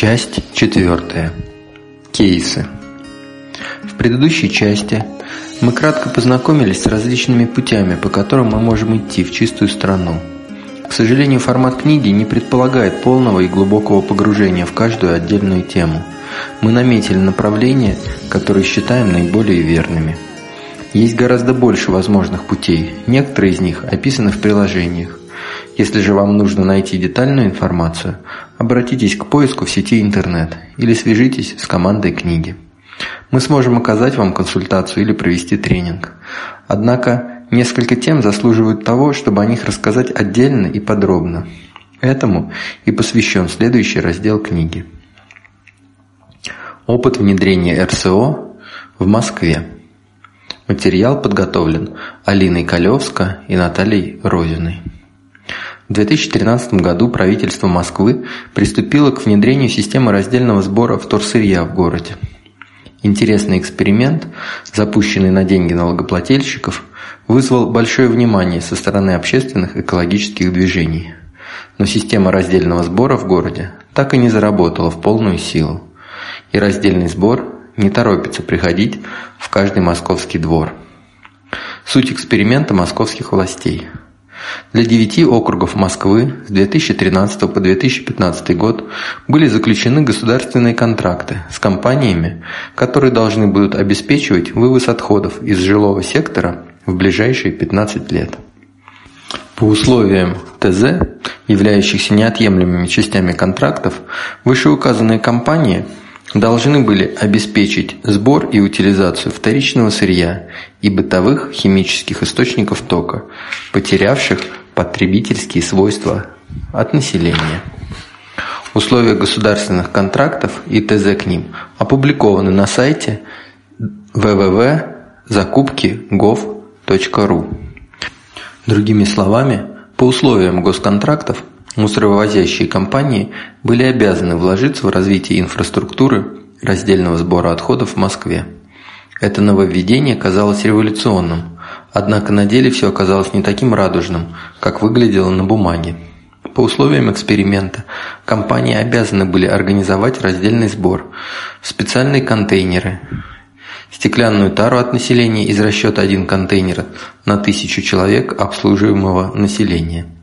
Часть четвертая. Кейсы. В предыдущей части мы кратко познакомились с различными путями, по которым мы можем идти в чистую страну. К сожалению, формат книги не предполагает полного и глубокого погружения в каждую отдельную тему. Мы наметили направления, которые считаем наиболее верными. Есть гораздо больше возможных путей, некоторые из них описаны в приложениях. Если же вам нужно найти детальную информацию, обратитесь к поиску в сети интернет или свяжитесь с командой книги. Мы сможем оказать вам консультацию или провести тренинг. Однако несколько тем заслуживают того, чтобы о них рассказать отдельно и подробно. Этому и посвящен следующий раздел книги. Опыт внедрения РСО в Москве. Материал подготовлен Алиной Калевско и Натальей Розиной. В 2013 году правительство Москвы приступило к внедрению системы раздельного сбора вторсырья в городе. Интересный эксперимент, запущенный на деньги налогоплательщиков, вызвал большое внимание со стороны общественных экологических движений. Но система раздельного сбора в городе так и не заработала в полную силу. И раздельный сбор не торопится приходить в каждый московский двор. Суть эксперимента московских властей – для девяти округов Москвы с 2013 по 2015 год были заключены государственные контракты с компаниями, которые должны будут обеспечивать вывоз отходов из жилого сектора в ближайшие 15 лет. По условиям ТЗ, являющихся неотъемлемыми частями контрактов, вышеуказанные компании – должны были обеспечить сбор и утилизацию вторичного сырья и бытовых химических источников тока, потерявших потребительские свойства от населения. Условия государственных контрактов и ТЗ к ним опубликованы на сайте www.закупки.gov.ru. Другими словами, по условиям госконтрактов Мусоровозящие компании были обязаны вложиться в развитие инфраструктуры раздельного сбора отходов в Москве. Это нововведение казалось революционным, однако на деле все оказалось не таким радужным, как выглядело на бумаге. По условиям эксперимента компании обязаны были организовать раздельный сбор в специальные контейнеры, стеклянную тару от населения из расчета один контейнер на тысячу человек обслуживаемого населения –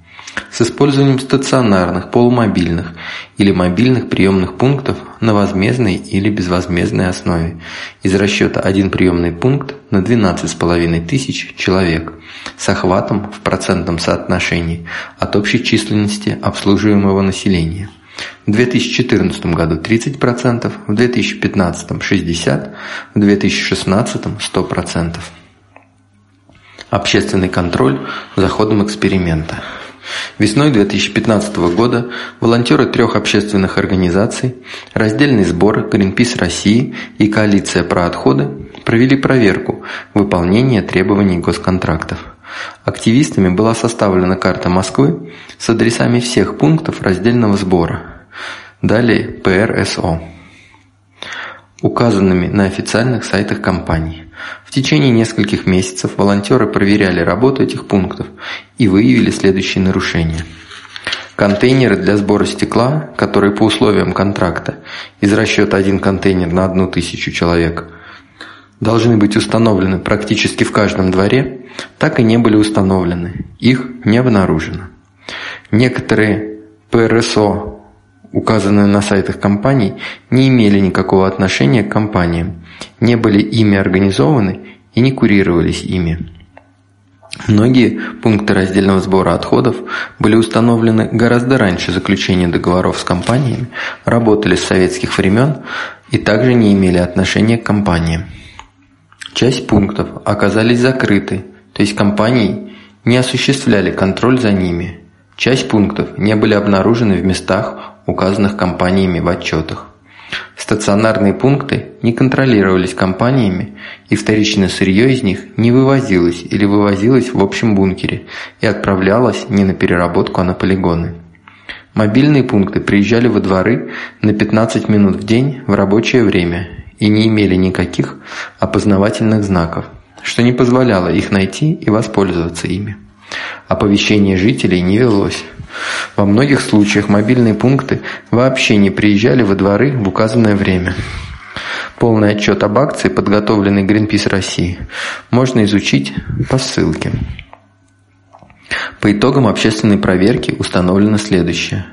с использованием стационарных, полумобильных или мобильных приемных пунктов на возмездной или безвозмездной основе из расчета один приемный пункт на 12,5 тысяч человек с охватом в процентном соотношении от общей численности обслуживаемого населения. В 2014 году 30%, в 2015 60%, в 2016 100%. Общественный контроль за ходом эксперимента. Весной 2015 года волонтеры трех общественных организаций «Раздельный сбор», «Гринпис России» и «Коалиция про отходы» провели проверку выполнения требований госконтрактов. Активистами была составлена карта Москвы с адресами всех пунктов раздельного сбора. Далее ПРСО указанными на официальных сайтах компании. В течение нескольких месяцев волонтеры проверяли работу этих пунктов и выявили следующие нарушения. Контейнеры для сбора стекла, которые по условиям контракта из расчета один контейнер на одну тысячу человек должны быть установлены практически в каждом дворе, так и не были установлены. Их не обнаружено. Некоторые ПРСО указанные на сайтах компаний, не имели никакого отношения к компаниям, не были ими организованы и не курировались ими. Многие пункты раздельного сбора отходов были установлены гораздо раньше заключения договоров с компаниями, работали с советских времен и также не имели отношения к компаниям. Часть пунктов оказались закрыты, то есть компании не осуществляли контроль за ними. Часть пунктов не были обнаружены в местах, указанных компаниями в отчетах. Стационарные пункты не контролировались компаниями, и вторичное сырье из них не вывозилось или вывозилось в общем бункере и отправлялось не на переработку, а на полигоны. Мобильные пункты приезжали во дворы на 15 минут в день в рабочее время и не имели никаких опознавательных знаков, что не позволяло их найти и воспользоваться ими. Оповещение жителей не велось. Во многих случаях мобильные пункты вообще не приезжали во дворы в указанное время. Полный отчет об акции, подготовленный Greenpeace России, можно изучить по ссылке. По итогам общественной проверки установлено следующее.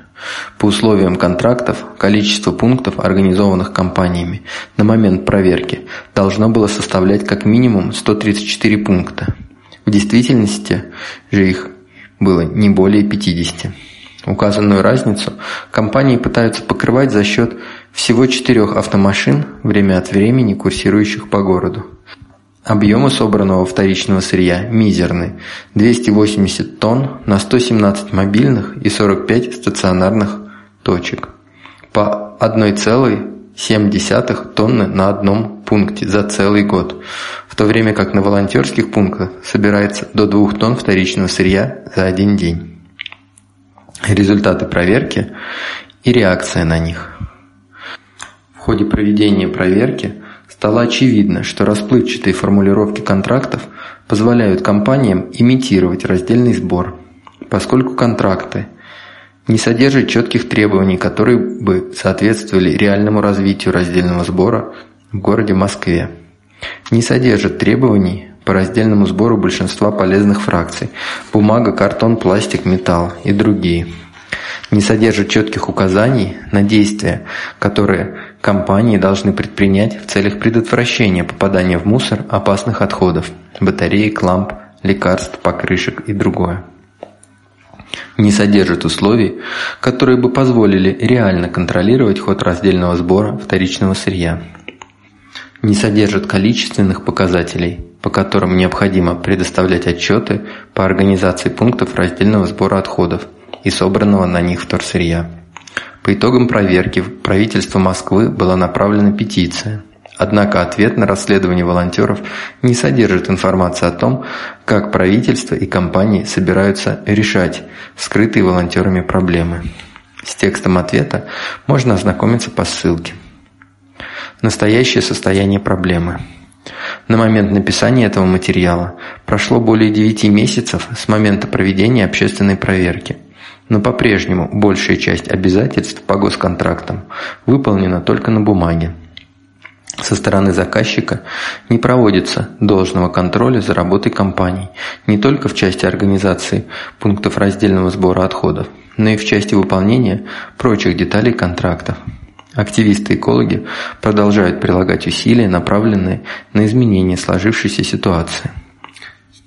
По условиям контрактов, количество пунктов, организованных компаниями, на момент проверки должно было составлять как минимум 134 пункта. В действительности же их было не более 50. Указанную разницу компании пытаются покрывать за счет всего четырех автомашин, время от времени курсирующих по городу. Объемы собранного вторичного сырья мизерны – 280 тонн на 117 мобильных и 45 стационарных точек. По 1,7 тонны на одном пункте за целый год, в то время как на волонтерских пунктах собирается до 2 тонн вторичного сырья за один день. Результаты проверки и реакция на них. В ходе проведения проверки Стало очевидно, что расплывчатые формулировки контрактов позволяют компаниям имитировать раздельный сбор, поскольку контракты не содержат четких требований, которые бы соответствовали реальному развитию раздельного сбора в городе Москве. Не содержат требований по раздельному сбору большинства полезных фракций – бумага, картон, пластик, металл и другие – не содержит четких указаний на действия, которые компании должны предпринять в целях предотвращения попадания в мусор опасных отходов – батареек, ламп, лекарств, покрышек и другое. Не содержит условий, которые бы позволили реально контролировать ход раздельного сбора вторичного сырья. Не содержит количественных показателей, по которым необходимо предоставлять отчеты по организации пунктов раздельного сбора отходов – и собранного на них вторсырья. По итогам проверки в правительство Москвы была направлена петиция. Однако ответ на расследование волонтеров не содержит информации о том, как правительство и компании собираются решать скрытые волонтерами проблемы. С текстом ответа можно ознакомиться по ссылке. Настоящее состояние проблемы. На момент написания этого материала прошло более 9 месяцев с момента проведения общественной проверки – но по-прежнему большая часть обязательств по госконтрактам выполнена только на бумаге. Со стороны заказчика не проводится должного контроля за работой компаний не только в части организации пунктов раздельного сбора отходов, но и в части выполнения прочих деталей контрактов. Активисты-экологи продолжают прилагать усилия, направленные на изменение сложившейся ситуации.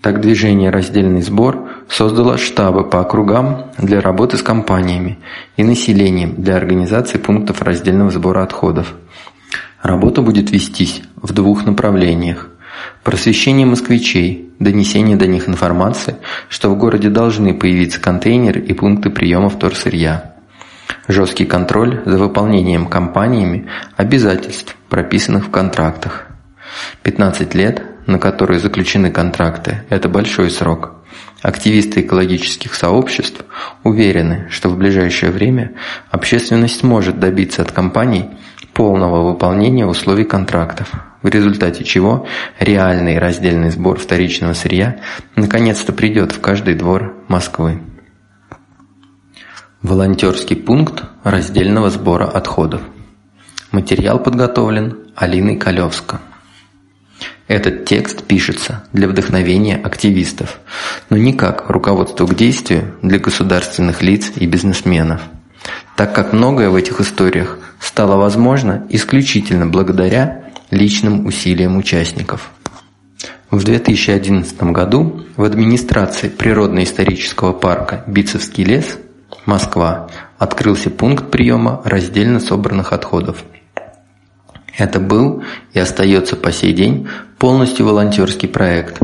Так движение «Раздельный сбор» создало штабы по округам для работы с компаниями и населением для организации пунктов раздельного сбора отходов. Работа будет вестись в двух направлениях. Просвещение москвичей, донесение до них информации, что в городе должны появиться контейнеры и пункты приема вторсырья. Жесткий контроль за выполнением компаниями обязательств, прописанных в контрактах. 15 лет на которые заключены контракты, это большой срок. Активисты экологических сообществ уверены, что в ближайшее время общественность может добиться от компаний полного выполнения условий контрактов, в результате чего реальный раздельный сбор вторичного сырья наконец-то придет в каждый двор Москвы. Волонтерский пункт раздельного сбора отходов. Материал подготовлен Алиной Калевско. Этот текст пишется для вдохновения активистов, но не как руководство к действию для государственных лиц и бизнесменов, так как многое в этих историях стало возможно исключительно благодаря личным усилиям участников. В 2011 году в администрации природно-исторического парка Бицевский лес, Москва, открылся пункт приема раздельно собранных отходов – это был и остается по сей день полностью волонтерский проект.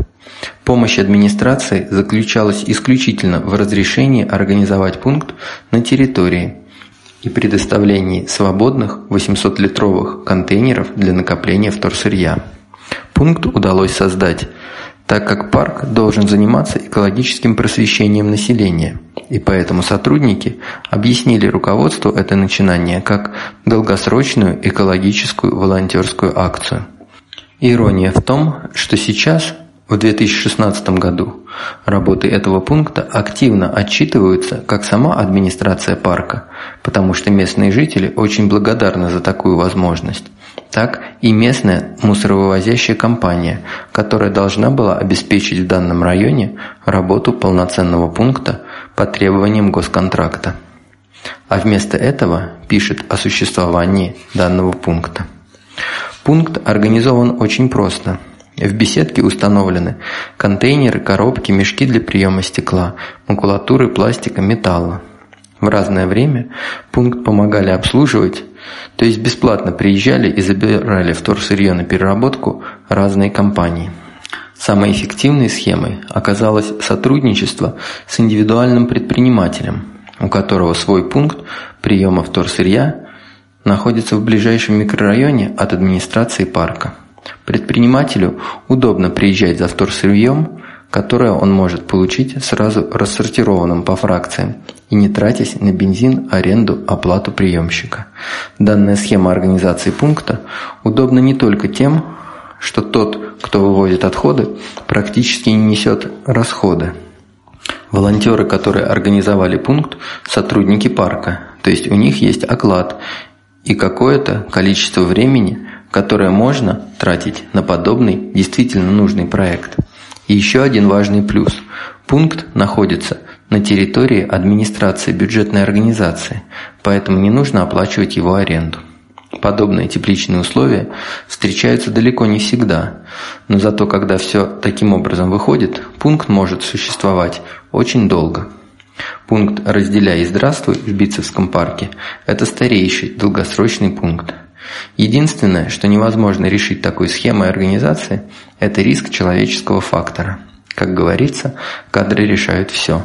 Помощь администрации заключалась исключительно в разрешении организовать пункт на территории и предоставлении свободных 800-литровых контейнеров для накопления вторсырья. Пункт удалось создать – так как парк должен заниматься экологическим просвещением населения, и поэтому сотрудники объяснили руководству это начинание как долгосрочную экологическую волонтерскую акцию. Ирония в том, что сейчас, в 2016 году, Работы этого пункта активно отчитываются как сама администрация парка, потому что местные жители очень благодарны за такую возможность, так и местная мусоровывозящая компания, которая должна была обеспечить в данном районе работу полноценного пункта по требованиям госконтракта. А вместо этого пишет о существовании данного пункта. Пункт организован очень просто – в беседке установлены контейнеры, коробки, мешки для приема стекла, макулатуры, пластика, металла. В разное время пункт помогали обслуживать, то есть бесплатно приезжали и забирали вторсырье на переработку разные компании. Самой эффективной схемой оказалось сотрудничество с индивидуальным предпринимателем, у которого свой пункт приема вторсырья находится в ближайшем микрорайоне от администрации парка. Предпринимателю удобно приезжать за вторсырьем, которое он может получить сразу рассортированным по фракциям и не тратясь на бензин, аренду, оплату приемщика. Данная схема организации пункта удобна не только тем, что тот, кто вывозит отходы, практически не несет расходы. Волонтеры, которые организовали пункт, сотрудники парка, то есть у них есть оклад и какое-то количество времени, которое можно тратить на подобный действительно нужный проект. Еще один важный плюс. Пункт находится на территории администрации бюджетной организации, поэтому не нужно оплачивать его аренду. Подобные тепличные условия встречаются далеко не всегда, но зато когда все таким образом выходит, пункт может существовать очень долго. Пункт «Разделяй и здравствуй» в Битцевском парке – это старейший долгосрочный пункт. Единственное, что невозможно решить такой схемой организации, это риск человеческого фактора. Как говорится, кадры решают все.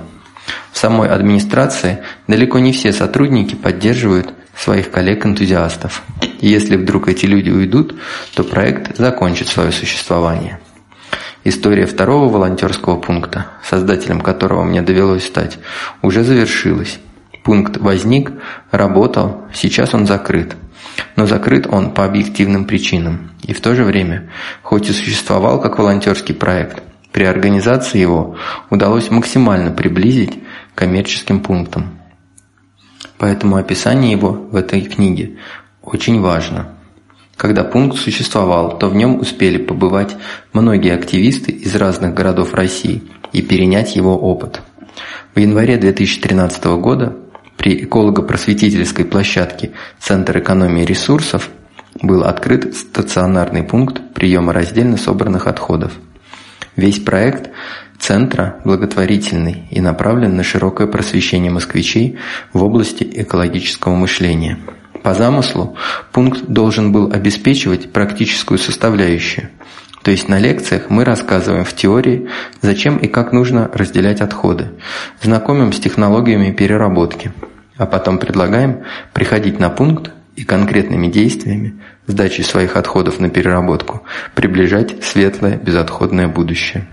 В самой администрации далеко не все сотрудники поддерживают своих коллег-энтузиастов. Если вдруг эти люди уйдут, то проект закончит свое существование. История второго волонтерского пункта, создателем которого мне довелось стать, уже завершилась. Пункт возник, работал, сейчас он закрыт – но закрыт он по объективным причинам. И в то же время, хоть и существовал как волонтерский проект, при организации его удалось максимально приблизить к коммерческим пунктам. Поэтому описание его в этой книге очень важно. Когда пункт существовал, то в нем успели побывать многие активисты из разных городов России и перенять его опыт. В январе 2013 года при эколого-просветительской площадке Центр экономии ресурсов был открыт стационарный пункт приема раздельно собранных отходов. Весь проект Центра благотворительный и направлен на широкое просвещение москвичей в области экологического мышления. По замыслу пункт должен был обеспечивать практическую составляющую, то есть на лекциях мы рассказываем в теории, зачем и как нужно разделять отходы, знакомим с технологиями переработки, а потом предлагаем приходить на пункт и конкретными действиями, сдачей своих отходов на переработку, приближать светлое безотходное будущее.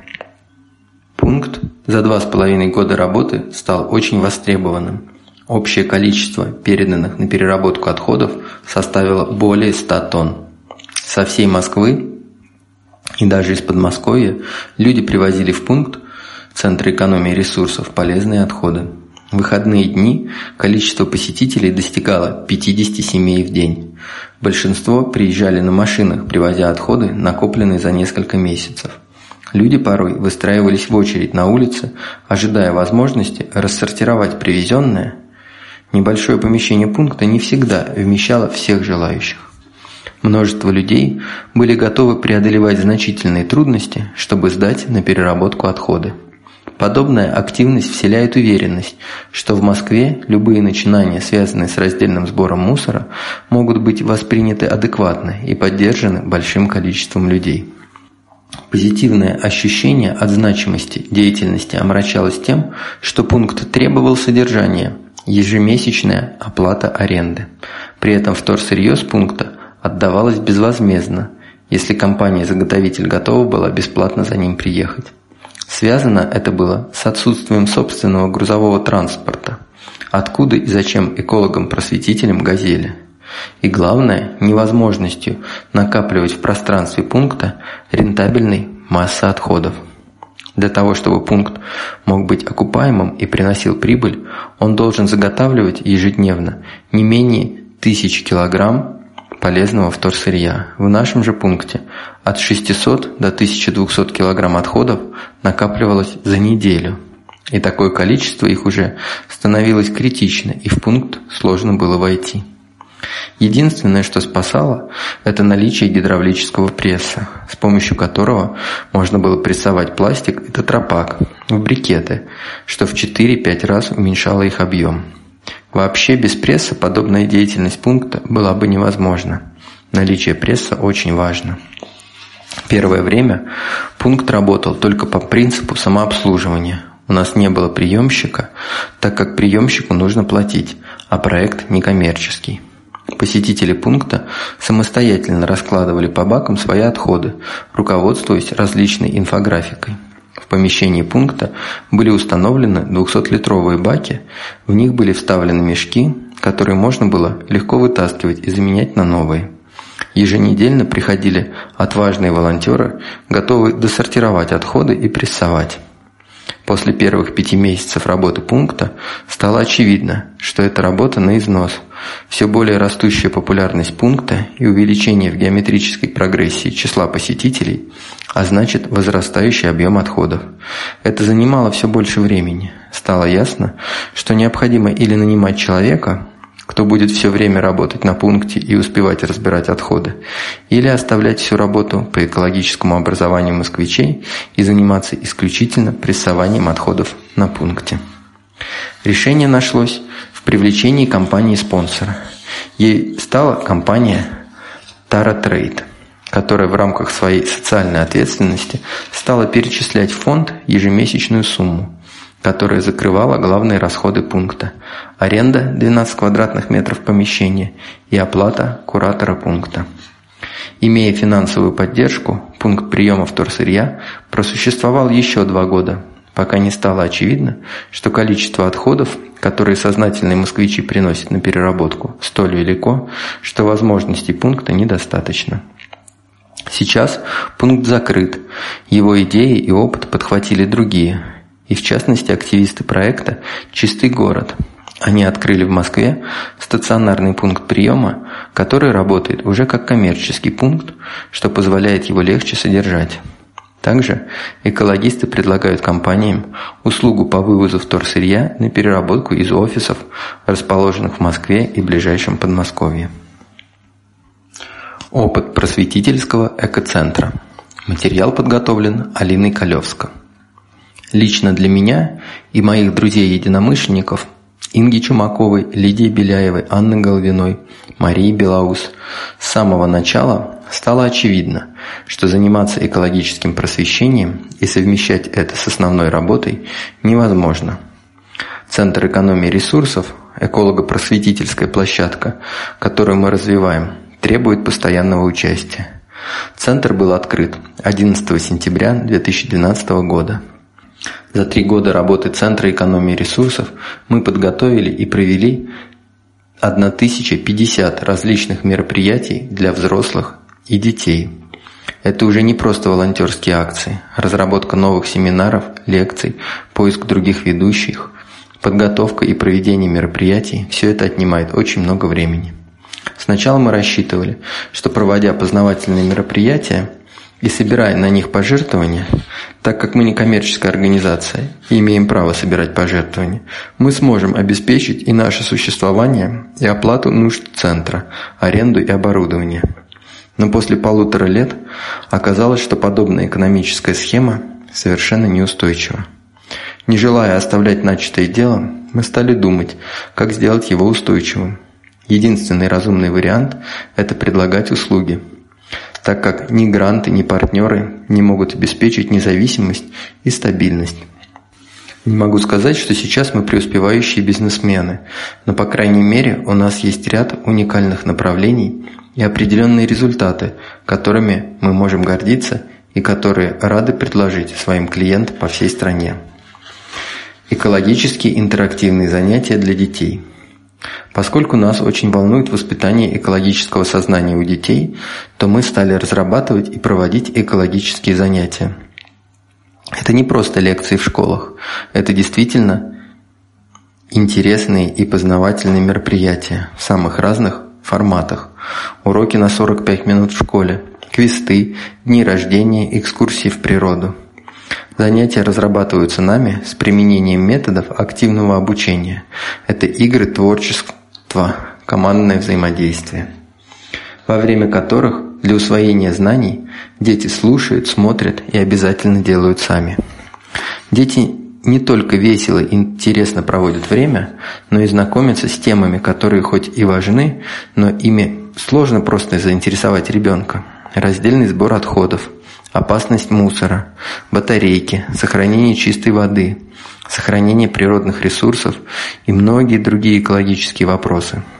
Пункт за два с половиной года работы стал очень востребованным. Общее количество переданных на переработку отходов составило более 100 тонн. Со всей Москвы и даже из Подмосковья люди привозили в пункт Центра экономии ресурсов полезные отходы. В выходные дни количество посетителей достигало 50 семей в день. Большинство приезжали на машинах, привозя отходы, накопленные за несколько месяцев. Люди порой выстраивались в очередь на улице, ожидая возможности рассортировать привезенное. Небольшое помещение пункта не всегда вмещало всех желающих. Множество людей были готовы преодолевать значительные трудности, чтобы сдать на переработку отходы. Подобная активность вселяет уверенность, что в Москве любые начинания, связанные с раздельным сбором мусора, могут быть восприняты адекватно и поддержаны большим количеством людей. Позитивное ощущение от значимости деятельности омрачалось тем, что пункт требовал содержания – ежемесячная оплата аренды. При этом вторсырье с пункта отдавалось безвозмездно, если компания-заготовитель готова была бесплатно за ним приехать. Связано это было с отсутствием собственного грузового транспорта. Откуда и зачем экологам-просветителям «Газели»? И главное, невозможностью накапливать в пространстве пункта рентабельной массы отходов. Для того, чтобы пункт мог быть окупаемым и приносил прибыль, он должен заготавливать ежедневно не менее тысячи килограмм полезного вторсырья. В нашем же пункте от 600 до 1200 килограмм отходов накапливалось за неделю. И такое количество их уже становилось критично, и в пункт сложно было войти. Единственное, что спасало, это наличие гидравлического пресса, с помощью которого можно было прессовать пластик и тетрапак в брикеты, что в 4-5 раз уменьшало их объем. Вообще без пресса подобная деятельность пункта была бы невозможна. Наличие пресса очень важно. Первое время пункт работал только по принципу самообслуживания. У нас не было приемщика, так как приемщику нужно платить, а проект некоммерческий. Посетители пункта самостоятельно раскладывали по бакам свои отходы, руководствуясь различной инфографикой. В помещении пункта были установлены 200-литровые баки, в них были вставлены мешки, которые можно было легко вытаскивать и заменять на новые. Еженедельно приходили отважные волонтеры, готовые досортировать отходы и прессовать. После первых пяти месяцев работы пункта стало очевидно, что это работа на износ. Все более растущая популярность пункта и увеличение в геометрической прогрессии числа посетителей, а значит возрастающий объем отходов. Это занимало все больше времени. Стало ясно, что необходимо или нанимать человека, кто будет все время работать на пункте и успевать разбирать отходы, или оставлять всю работу по экологическому образованию москвичей и заниматься исключительно прессованием отходов на пункте. Решение нашлось в привлечении компании-спонсора. Ей стала компания Tara Trade, которая в рамках своей социальной ответственности стала перечислять в фонд ежемесячную сумму которая закрывала главные расходы пункта – аренда 12 квадратных метров помещения и оплата куратора пункта. Имея финансовую поддержку, пункт приема вторсырья просуществовал еще два года, пока не стало очевидно, что количество отходов, которые сознательные москвичи приносят на переработку, столь велико, что возможностей пункта недостаточно. Сейчас пункт закрыт, его идеи и опыт подхватили другие, и в частности активисты проекта «Чистый город». Они открыли в Москве стационарный пункт приема, который работает уже как коммерческий пункт, что позволяет его легче содержать. Также экологисты предлагают компаниям услугу по вывозу вторсырья на переработку из офисов, расположенных в Москве и ближайшем Подмосковье. Опыт просветительского экоцентра. Материал подготовлен Алиной Колевско. Лично для меня и моих друзей-единомышленников Инги Чумаковой, Лидии Беляевой, Анны Головиной, Марии Белаус с самого начала стало очевидно, что заниматься экологическим просвещением и совмещать это с основной работой невозможно. Центр экономии ресурсов, эколого-просветительская площадка, которую мы развиваем, требует постоянного участия. Центр был открыт 11 сентября 2012 года. За три года работы Центра экономии ресурсов мы подготовили и провели 1050 различных мероприятий для взрослых и детей. Это уже не просто волонтерские акции, разработка новых семинаров, лекций, поиск других ведущих, подготовка и проведение мероприятий – все это отнимает очень много времени. Сначала мы рассчитывали, что проводя познавательные мероприятия и собирая на них пожертвования, так как мы не коммерческая организация и имеем право собирать пожертвования, мы сможем обеспечить и наше существование, и оплату нужд центра, аренду и оборудование. Но после полутора лет оказалось, что подобная экономическая схема совершенно неустойчива. Не желая оставлять начатое дело, мы стали думать, как сделать его устойчивым. Единственный разумный вариант – это предлагать услуги – так как ни гранты, ни партнеры не могут обеспечить независимость и стабильность. Не могу сказать, что сейчас мы преуспевающие бизнесмены, но по крайней мере у нас есть ряд уникальных направлений и определенные результаты, которыми мы можем гордиться и которые рады предложить своим клиентам по всей стране. Экологические интерактивные занятия для детей – Поскольку нас очень волнует воспитание экологического сознания у детей, то мы стали разрабатывать и проводить экологические занятия. Это не просто лекции в школах, это действительно интересные и познавательные мероприятия в самых разных форматах. Уроки на 45 минут в школе, квесты, дни рождения, экскурсии в природу. Занятия разрабатываются нами с применением методов активного обучения. Это игры творчества, командное взаимодействие, во время которых для усвоения знаний дети слушают, смотрят и обязательно делают сами. Дети не только весело и интересно проводят время, но и знакомятся с темами, которые хоть и важны, но ими сложно просто заинтересовать ребенка. Раздельный сбор отходов, опасность мусора, батарейки, сохранение чистой воды, сохранение природных ресурсов и многие другие экологические вопросы –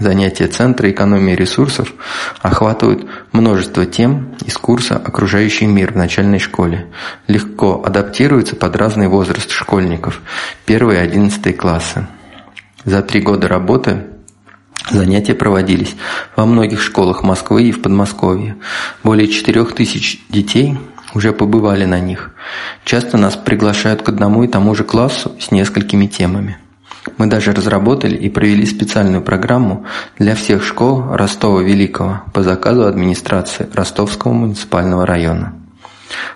Занятия Центра экономии ресурсов охватывают множество тем из курса «Окружающий мир» в начальной школе. Легко адаптируются под разный возраст школьников, первые и одиннадцатые классы. За три года работы Занятия проводились во многих школах Москвы и в Подмосковье. Более четырех тысяч детей уже побывали на них. Часто нас приглашают к одному и тому же классу с несколькими темами. Мы даже разработали и провели специальную программу для всех школ Ростова-Великого по заказу администрации Ростовского муниципального района.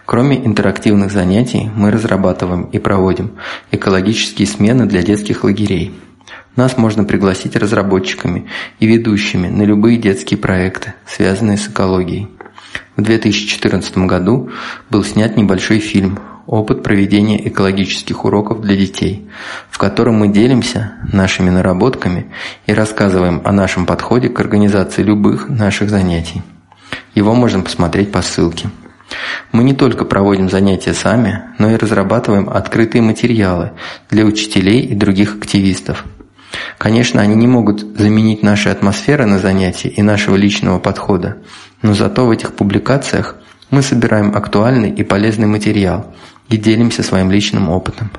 Кроме интерактивных занятий, мы разрабатываем и проводим экологические смены для детских лагерей. Нас можно пригласить разработчиками и ведущими на любые детские проекты, связанные с экологией. В 2014 году был снят небольшой фильм опыт проведения экологических уроков для детей, в котором мы делимся нашими наработками и рассказываем о нашем подходе к организации любых наших занятий. Его можно посмотреть по ссылке. Мы не только проводим занятия сами, но и разрабатываем открытые материалы для учителей и других активистов. Конечно, они не могут заменить наши атмосферы на занятии и нашего личного подхода, но зато в этих публикациях мы собираем актуальный и полезный материал, и делимся своим личным опытом.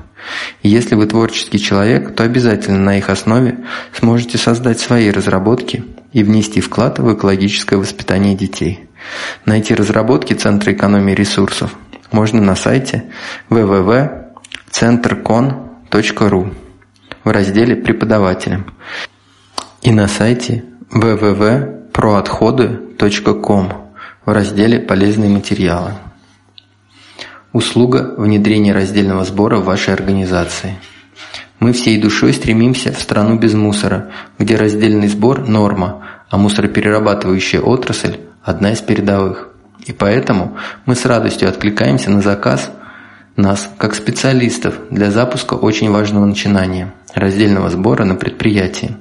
И если вы творческий человек, то обязательно на их основе сможете создать свои разработки и внести вклад в экологическое воспитание детей. Найти разработки Центра экономии ресурсов можно на сайте www.centrcon.ru в разделе «Преподавателям» и на сайте www.prootходы.com в разделе «Полезные материалы». Услуга внедрения раздельного сбора в вашей организации. Мы всей душой стремимся в страну без мусора, где раздельный сбор – норма, а мусороперерабатывающая отрасль – одна из передовых. И поэтому мы с радостью откликаемся на заказ нас, как специалистов, для запуска очень важного начинания – раздельного сбора на предприятии.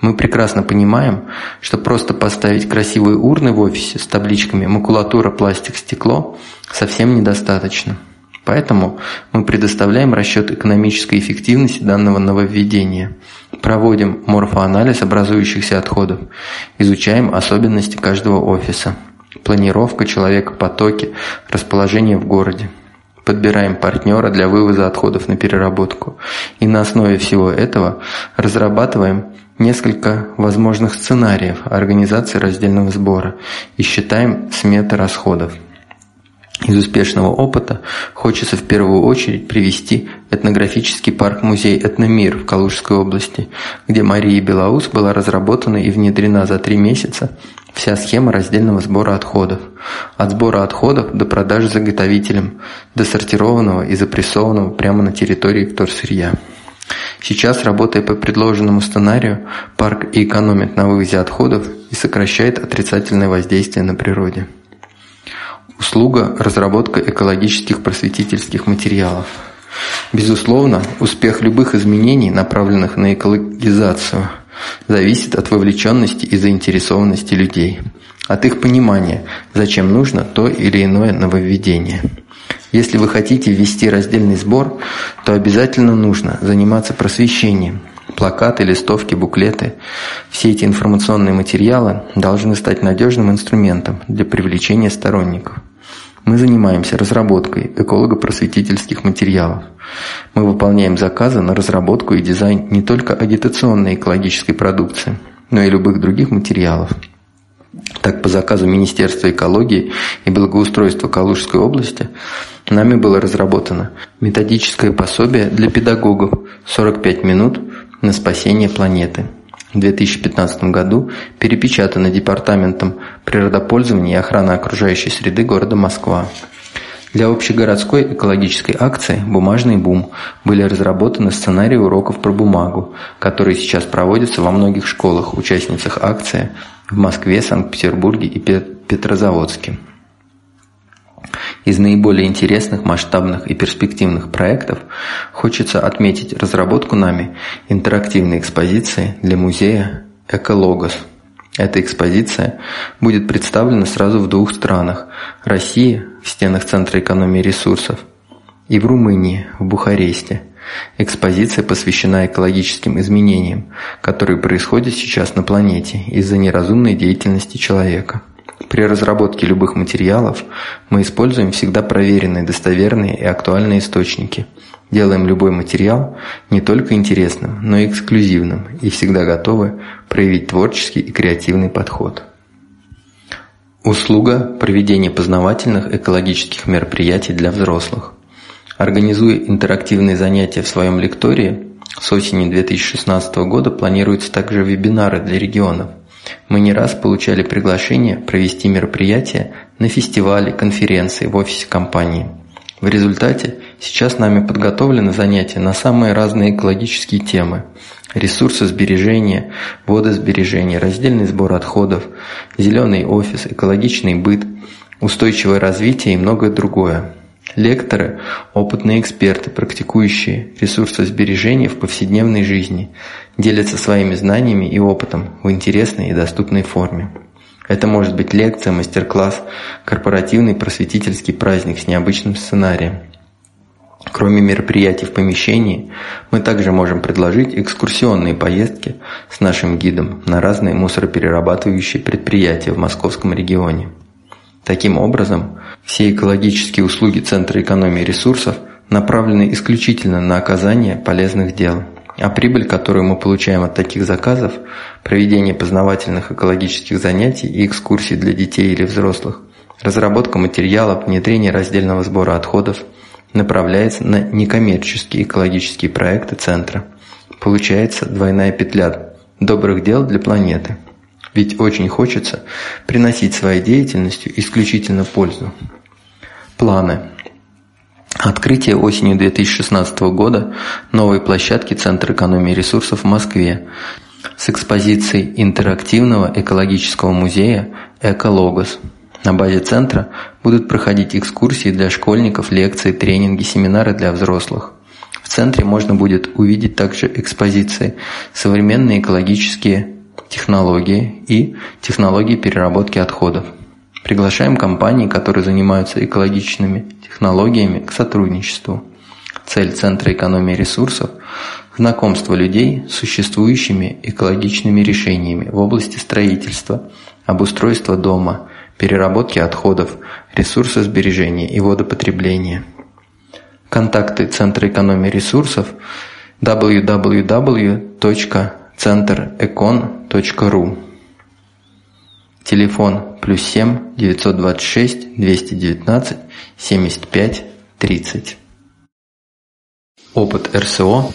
Мы прекрасно понимаем, что просто поставить красивые урны в офисе с табличками «макулатура, пластик, стекло» совсем недостаточно. Поэтому мы предоставляем расчет экономической эффективности данного нововведения, проводим морфоанализ образующихся отходов, изучаем особенности каждого офиса, планировка человека, потоки, расположение в городе. Подбираем партнера для вывоза отходов на переработку. И на основе всего этого разрабатываем несколько возможных сценариев организации раздельного сбора и считаем сметы расходов. Из успешного опыта хочется в первую очередь привести этнографический парк-музей «Этномир» в Калужской области, где Мария Белоус была разработана и внедрена за три месяца вся схема раздельного сбора отходов. От сбора отходов до продажи заготовителям, до сортированного и запрессованного прямо на территории вторсырья. Сейчас, работая по предложенному сценарию, парк и экономит на вывозе отходов и сокращает отрицательное воздействие на природе. Услуга – разработка экологических просветительских материалов. Безусловно, успех любых изменений, направленных на экологизацию, зависит от вовлеченности и заинтересованности людей, от их понимания, зачем нужно то или иное нововведение – если вы хотите ввести раздельный сбор, то обязательно нужно заниматься просвещением. Плакаты, листовки, буклеты – все эти информационные материалы должны стать надежным инструментом для привлечения сторонников. Мы занимаемся разработкой эколого-просветительских материалов. Мы выполняем заказы на разработку и дизайн не только агитационной экологической продукции, но и любых других материалов. Так, по заказу Министерства экологии и благоустройства Калужской области нами было разработано методическое пособие для педагогов «45 минут на спасение планеты». В 2015 году перепечатано Департаментом природопользования и охраны окружающей среды города Москва. Для общегородской экологической акции «Бумажный бум» были разработаны сценарии уроков про бумагу, которые сейчас проводятся во многих школах, участницах акции в Москве, Санкт-Петербурге и Петрозаводске. Из наиболее интересных, масштабных и перспективных проектов хочется отметить разработку нами интерактивной экспозиции для музея «Экологос». Эта экспозиция будет представлена сразу в двух странах – России в стенах Центра экономии ресурсов и в Румынии, в Бухаресте. Экспозиция посвящена экологическим изменениям, которые происходят сейчас на планете из-за неразумной деятельности человека. При разработке любых материалов мы используем всегда проверенные, достоверные и актуальные источники. Делаем любой материал не только интересным, но и эксклюзивным и всегда готовы проявить творческий и креативный подход. Услуга проведения познавательных экологических мероприятий для взрослых. Организуя интерактивные занятия в своем лектории, с осени 2016 года планируются также вебинары для регионов. Мы не раз получали приглашение провести мероприятия на фестивале, конференции в офисе компании. В результате сейчас нами подготовлены занятия на самые разные экологические темы – ресурсосбережение, водосбережение, раздельный сбор отходов, зеленый офис, экологичный быт, устойчивое развитие и многое другое. Лекторы – опытные эксперты, практикующие ресурсосбережение в повседневной жизни, делятся своими знаниями и опытом в интересной и доступной форме. Это может быть лекция, мастер-класс, корпоративный просветительский праздник с необычным сценарием. Кроме мероприятий в помещении, мы также можем предложить экскурсионные поездки с нашим гидом на разные мусороперерабатывающие предприятия в московском регионе. Таким образом, все экологические услуги Центра экономии ресурсов направлены исключительно на оказание полезных дел, а прибыль, которую мы получаем от таких заказов, проведение познавательных экологических занятий и экскурсий для детей или взрослых, разработка материалов, внедрение раздельного сбора отходов, направляется на некоммерческие экологические проекты Центра. Получается двойная петля добрых дел для планеты – ведь очень хочется приносить своей деятельностью исключительно пользу. Планы. Открытие осенью 2016 года новой площадки Центра экономии ресурсов в Москве с экспозицией интерактивного экологического музея «Экологос». На базе центра будут проходить экскурсии для школьников, лекции, тренинги, семинары для взрослых. В центре можно будет увидеть также экспозиции «Современные экологические технологии и технологии переработки отходов. Приглашаем компании, которые занимаются экологичными технологиями, к сотрудничеству. Цель Центра экономии ресурсов – знакомство людей с существующими экологичными решениями в области строительства, обустройства дома, переработки отходов, ресурсосбережения и водопотребления. Контакты Центра экономии ресурсов www центрэкон.ру Телефон плюс семь девятьсот двадцать шесть двести девятнадцать семьдесят пять тридцать Опыт РСО